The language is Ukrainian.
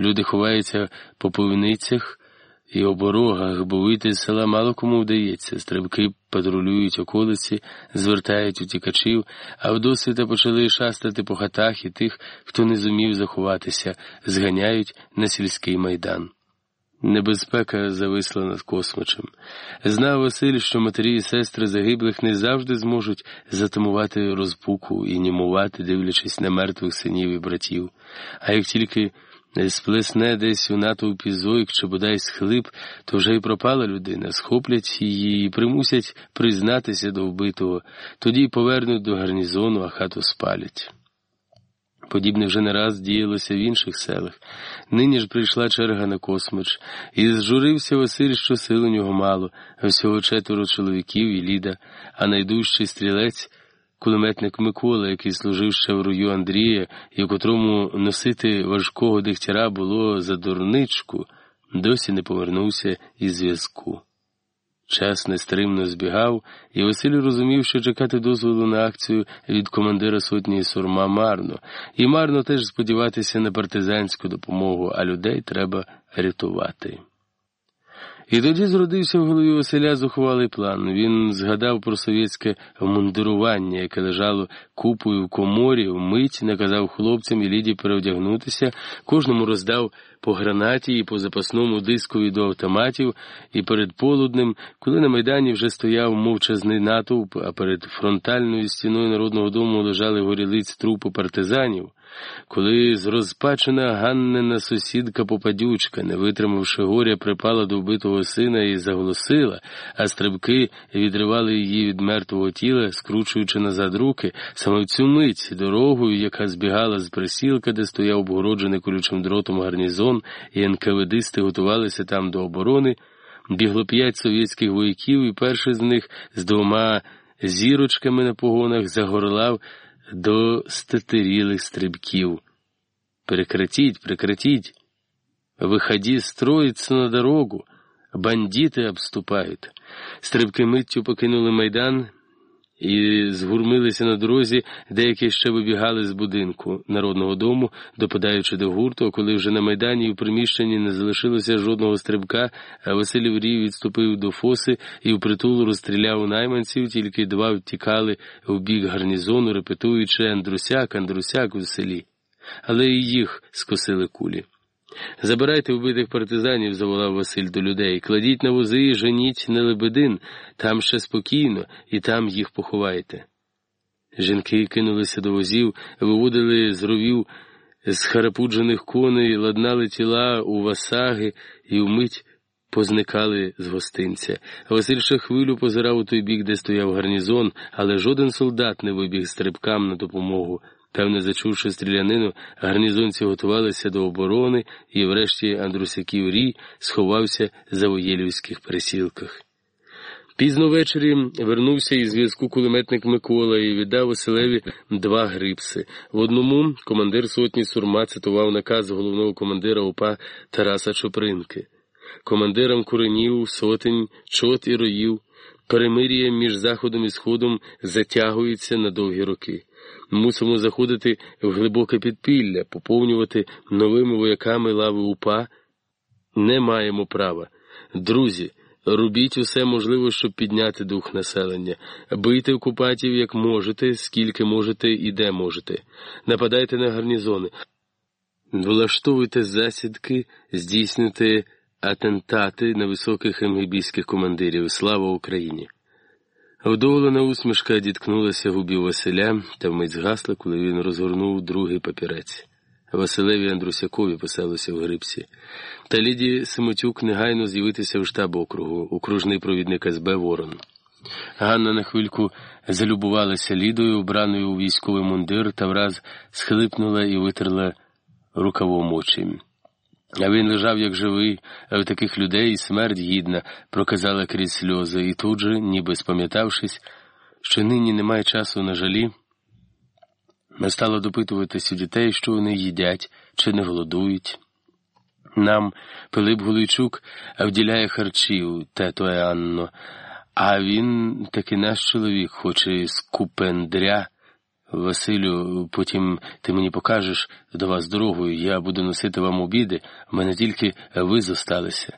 Люди ховаються по пивницях і оборогах, бо вийти з села мало кому вдається. Стрибки патрулюють околиці, звертають утікачів, а вдосвіта почали шастати по хатах і тих, хто не зумів заховатися, зганяють на сільський майдан. Небезпека зависла над космочем. Знав Василь, що матері і сестри загиблих не завжди зможуть затамувати розпуку і німувати, дивлячись на мертвих синів і братів. А як тільки сплесне десь у натовпі зойк чи бодай схлип, то вже й пропала людина, схоплять її і примусять признатися до вбитого, тоді повернуть до гарнізону, а хату спалять. Подібне вже не раз діялося в інших селах. Нині ж прийшла черга на космич, і зжурився Василь, що сил у нього мало, всього четверо чоловіків і ліда, а найдужчий стрілець, кулеметник Микола, який служив ще в рую Андрія, і котрому носити важкого дегтяра було за дурничку, досі не повернувся із зв'язку. Час нестримно збігав, і Василь розумів, що чекати дозволу на акцію від командира сотні сурма марно, і марно теж сподіватися на партизанську допомогу, а людей треба рятувати. І тоді зродився в голові Василя зухвалий план. Він згадав про совєтське мундирування, яке лежало купою в коморі, вмить наказав хлопцям і ліді переодягнутися, кожному роздав по гранаті і по запасному дискові до автоматів, і перед полуднем, коли на майдані вже стояв мовчазний натовп, а перед фронтальною стіною Народного дому лежали горілиць трупи партизанів. Коли зрозпачена Ганнина сусідка попадючка, не витримавши горя, припала до вбитого сина і заголосила, а стрибки відривали її від мертвого тіла, скручуючи назад руки, саме в цю мить дорогою, яка збігала з присілка, де стояв обгороджений колючим дротом гарнізон, і НКВДисти готувалися там до оборони, бігло п'ять совєтських вояків, і перший з них з двома зірочками на погонах загорлав до статерілих стрибків. Прекратить, прекратить. Выходи строиться на дорогу. Бандити обступають. Стрибки миттю покинули майдан і згурмилися на дорозі, деякі ще вибігали з будинку народного дому, допадаючи до гурту, коли вже на майдані і в приміщенні не залишилося жодного стрибка, Василь Рій відступив до фоси і в притулу розстріляв найманців, тільки два втікали в бік гарнізону, репетуючи Андрусяк, Андрусяк у селі. Але і їх скосили кулі. Забирайте вбитих партизанів, заволав Василь до людей. Кладіть на вози і женіть на лебедин, там ще спокійно, і там їх поховайте. Жінки кинулися до возів, виводили з ровів з харапуджених коней, ладнали тіла у васаги і вмить позникали з гостинця. Василь ще хвилю позирав у той бік, де стояв гарнізон, але жоден солдат не вибіг стрибкам на допомогу. Певне, зачувши стрілянину, гарнізонці готувалися до оборони, і врешті Андрусяків Рій сховався за воєлівських пересілках. Пізно ввечері вернувся із зв'язку кулеметник Микола і віддав Василеві два грипси. В одному командир сотні сурма цитував наказ головного командира ОПА Тараса Чопринки. Командирам куренів, сотень, чот і роїв, перемир'я між Заходом і Сходом затягується на довгі роки. Мусимо заходити в глибоке підпілля, поповнювати новими вояками лави упа. Не маємо права. Друзі, робіть усе можливе, щоб підняти дух населення. Бийте окупатів як можете, скільки можете і де можете. Нападайте на гарнізони, влаштовуйте засідки, здійснюйте атентати на високих емгібійських командирів. Слава Україні! Вдоволена усмішка діткнулася губів Василя та вмить згасла, коли він розгорнув другий папірець. Василеві Андрусякові писалося в грипсі. Та Лідії Симотюк негайно з'явитися в штаб округу, окружний провідник СБ Ворон. Ганна на хвильку залюбувалася Лідою, вбраною у військовий мундир, та враз схлипнула і витерла рукавом очі. А він лежав, як живий, а в таких людей смерть гідна, проказала крізь сльози, і тут же, ніби спам'ятавшись, що нині немає часу на жалі, не стала допитуватись у дітей, що вони їдять чи не голодують. Нам Пилип Гуличук вділяє харчів, тето Анно, а він таки наш чоловік, хоч і скупендря, Василю, потім ти мені покажеш до вас дорогою, я буду носити вам обіди, в мене тільки ви зосталися.